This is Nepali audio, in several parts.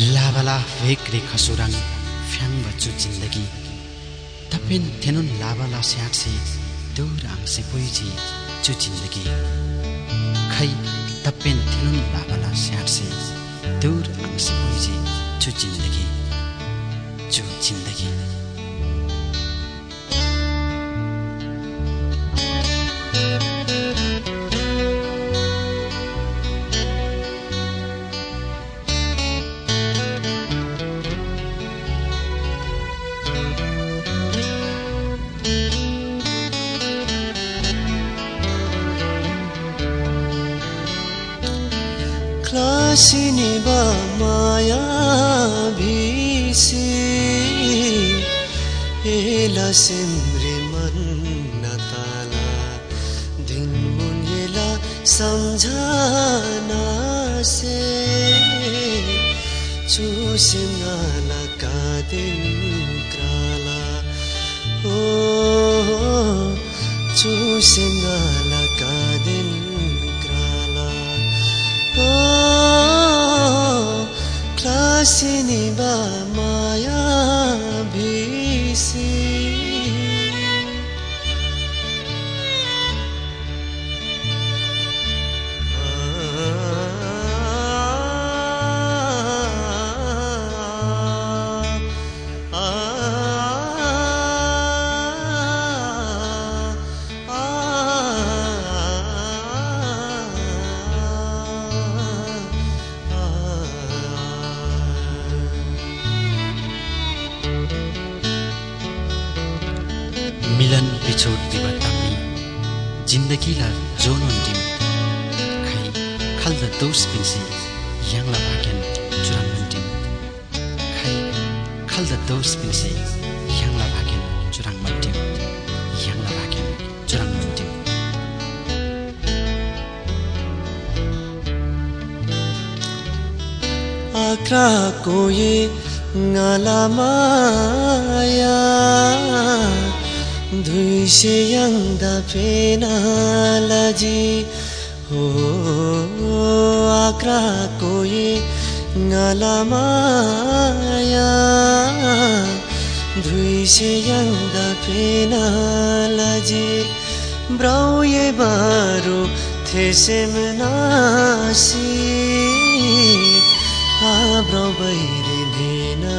लाबला भेक्रे खसुराङ फ्याङ बच्चु जिन्दगी। तपेन थेनुन लाबला स्याक्से दौर आंसे पोइजी चु जिन्दगी। खै तपेन थेनुन लाबला स्याक्से दौर आंसे पोइजी चु जिन्दगी। चु जिन्दगी। क्लासिनी बा माया भिसी एला सिम्रे मन नताला दिन मुनिला सम्झना से चुसिनाला का दिन क्राला ओ चुसिनाला क्लासिनी बा मिलन बिछोड विवतामी जिन्दगीलाई जोन अन्तिम खै खाल्द दोष पिन्सी याङला भाग्यन चुराङ मन्टिम खै खाल्द दोष पिन्सी याङला भाग्यन चुराङ मन्टिम याङला भाग्यन चुराङ मन्टिम आक्राको ये ngalaमाया दुइसे यङ्दा फेनालाजी हो आक्राको ये ngalaमाया दुइसे यङ्दा फेनालाजी ब्राउये बारो थेसेम नासी। आब्रो बैरे भेना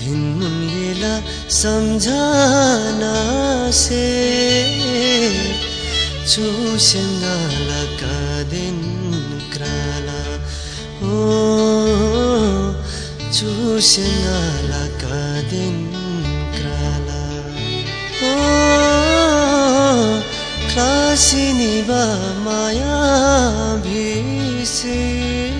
दिन मुनिला सम्झना से चुसेङ्गाला का दिन क्राला। ओ चुसेङ्गाला का दिन क्राला। ओ क्लासिनी बा माया भिसी। येङा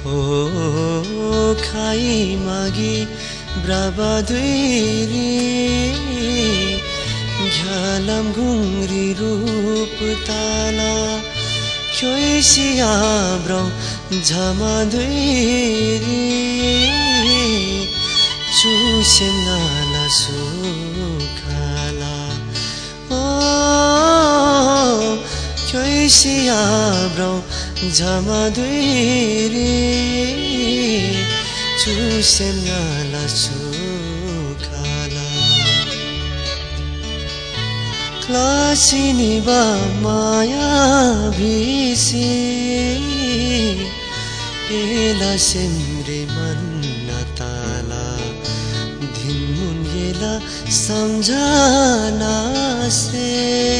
ओ खाई मागी ब्राबा दुरी झलम घुंग्री रूप ताला चोसिया ब्रो झमा दुरी चुसे नाला सू dui chu sem na la su क्लासिनी बा माया भिसी एला सेम्रे मन ताला धिमुन येला सम्झना से।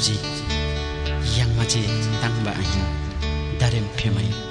याङमा चाहिँ ताङबा आइन् दारेम फेमाई ताङ